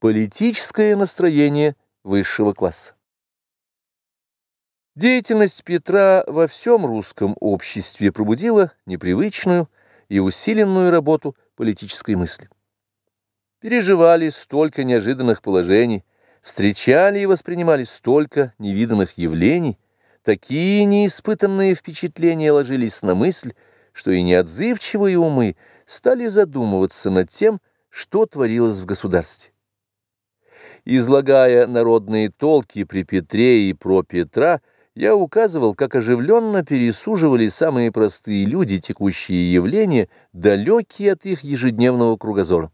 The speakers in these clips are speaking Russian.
Политическое настроение высшего класса. Деятельность Петра во всем русском обществе пробудила непривычную и усиленную работу политической мысли. Переживали столько неожиданных положений, встречали и воспринимали столько невиданных явлений, такие неиспытанные впечатления ложились на мысль, что и неотзывчивые умы стали задумываться над тем, что творилось в государстве. Излагая народные толки при Петре и про Петра, я указывал, как оживленно пересуживали самые простые люди текущие явления, далекие от их ежедневного кругозора.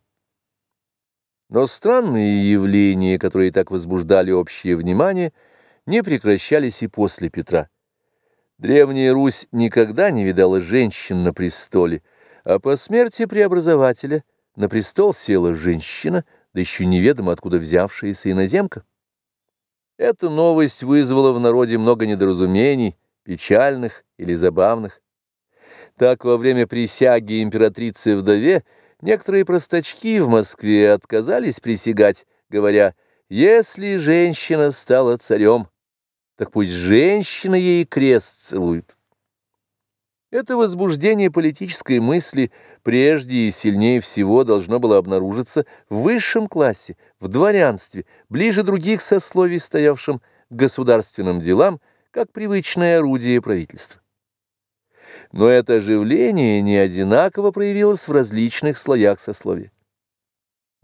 Но странные явления, которые так возбуждали общее внимание, не прекращались и после Петра. Древняя Русь никогда не видала женщин на престоле, а по смерти преобразователя на престол села женщина – да еще неведомо откуда взявшаяся иноземка. Эта новость вызвала в народе много недоразумений, печальных или забавных. Так во время присяги императрицы-вдове некоторые простачки в Москве отказались присягать, говоря, «Если женщина стала царем, так пусть женщина ей крест целует». Это возбуждение политической мысли прежде и сильнее всего должно было обнаружиться в высшем классе, в дворянстве, ближе других сословий, стоявшим к государственным делам, как привычное орудие правительства. Но это оживление не одинаково проявилось в различных слоях сословия.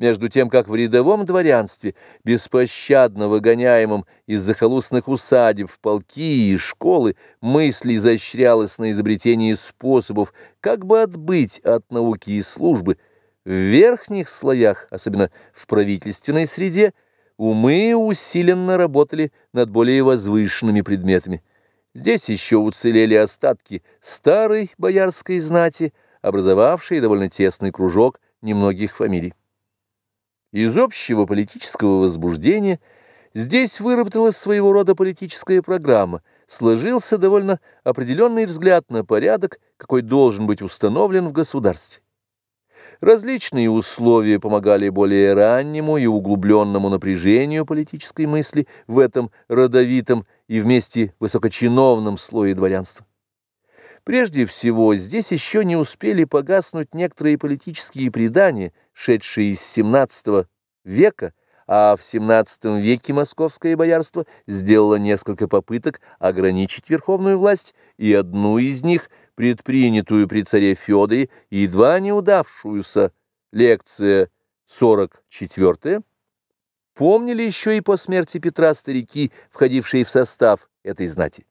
Между тем, как в рядовом дворянстве, беспощадно выгоняемом из захолустных усадеб в полки и школы, мысль изощрялась на изобретении способов, как бы отбыть от науки и службы, в верхних слоях, особенно в правительственной среде, умы усиленно работали над более возвышенными предметами. Здесь еще уцелели остатки старой боярской знати, образовавшие довольно тесный кружок немногих фамилий. Из общего политического возбуждения здесь выработалась своего рода политическая программа, сложился довольно определенный взгляд на порядок, какой должен быть установлен в государстве. Различные условия помогали более раннему и углубленному напряжению политической мысли в этом родовитом и вместе высокочиновном слое дворянства. Прежде всего, здесь еще не успели погаснуть некоторые политические предания, шедшие из XVII века, а в XVII веке московское боярство сделало несколько попыток ограничить верховную власть, и одну из них, предпринятую при царе Федоре, едва не удавшуюся, лекция 44 помнили еще и по смерти Петра старики, входившие в состав этой знати.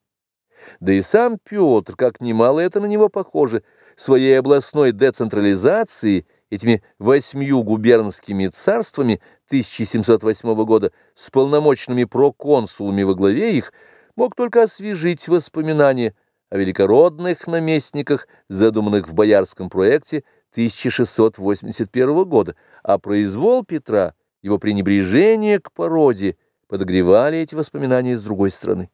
Да и сам Петр, как немало это на него похоже, своей областной децентрализацией, этими восьмью губернскими царствами 1708 года с полномочными проконсулами во главе их, мог только освежить воспоминания о великородных наместниках, задуманных в боярском проекте 1681 года, а произвол Петра, его пренебрежение к породе, подогревали эти воспоминания с другой стороны.